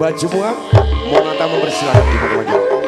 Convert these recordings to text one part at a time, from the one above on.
Baju muak, Monata mempersilahkan di maju.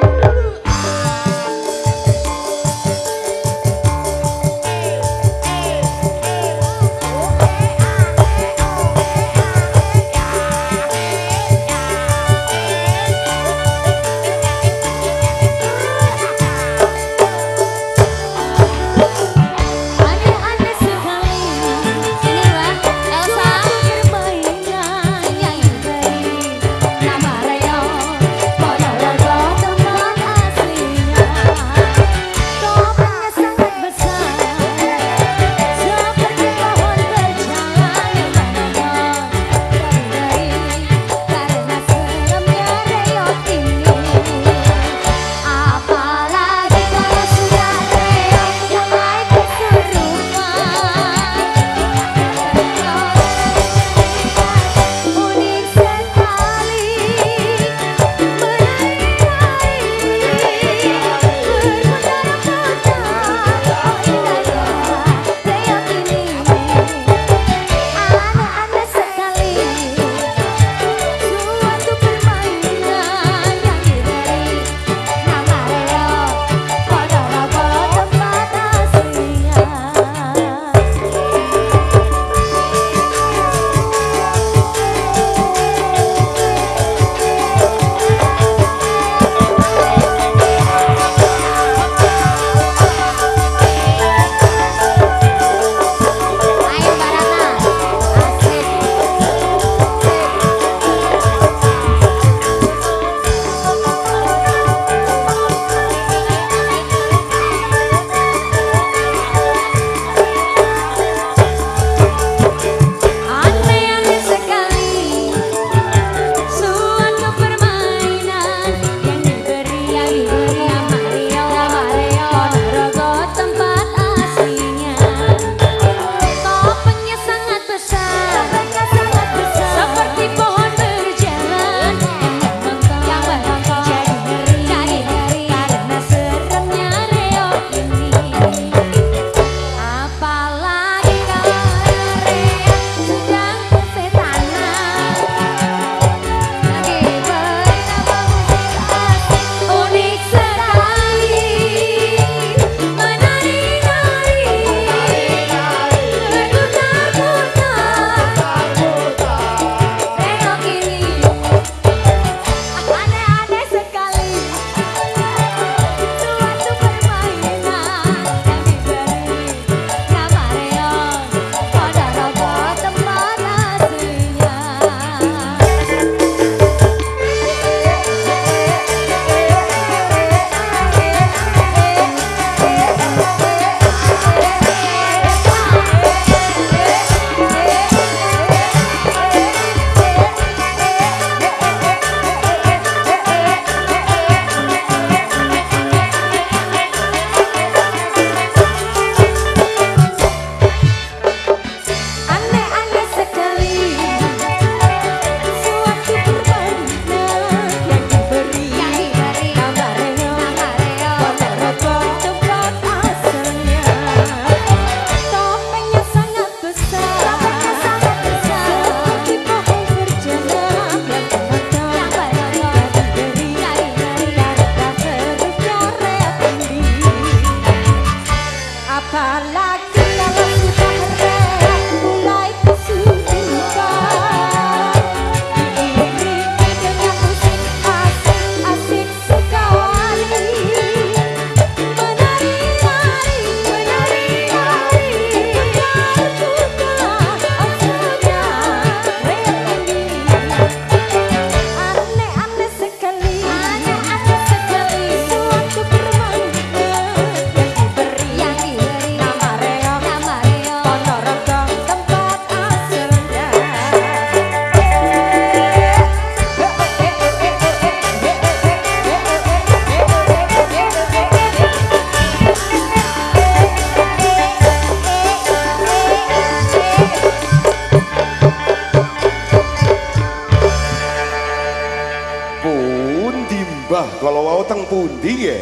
Mbah kalau wau teng pundi ya?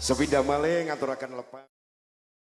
Sepindah malih ngaturaken lepas.